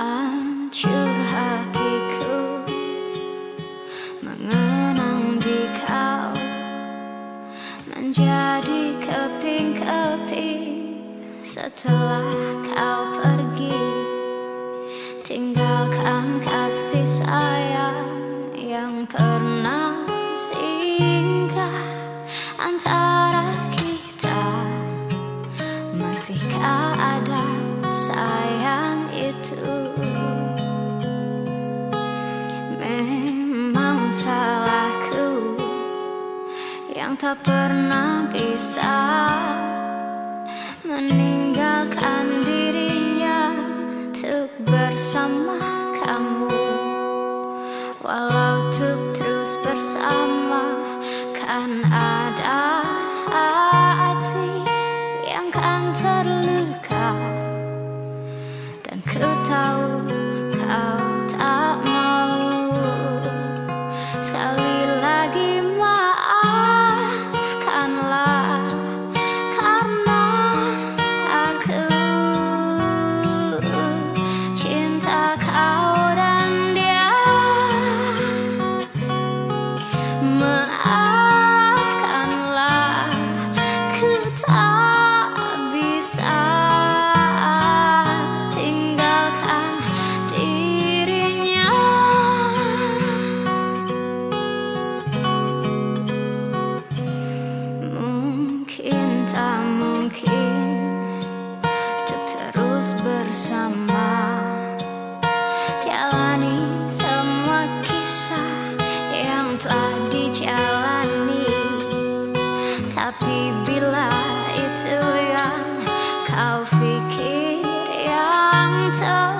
hancur hatiku mengenang di kau menjadi keping-keping. Setelah kau pergi tinggalkan kasih sayang yang pernah singgah antara kita. Masihkah ada salahku yang tak pernah bisa meninggalkan dirinya untuk bersama kamu. Walau untuk terus bersama kan ada terus bersama. Jalani semua kisah Yang telah dijalani. Tapi bila itu yang kau pikir Yang terbaik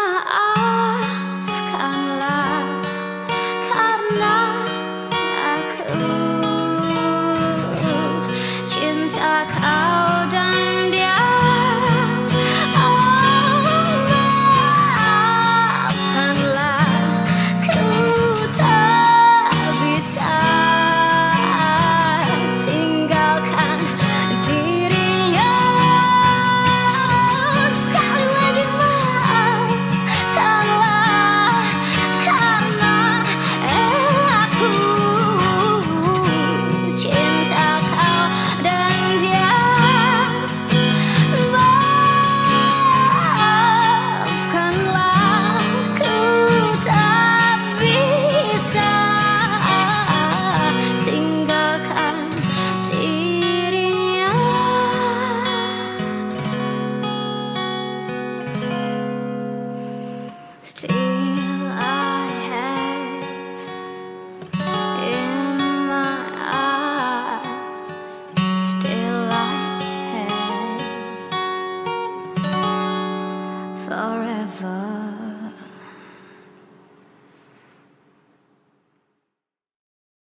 Still I have in my eyes Still I have forever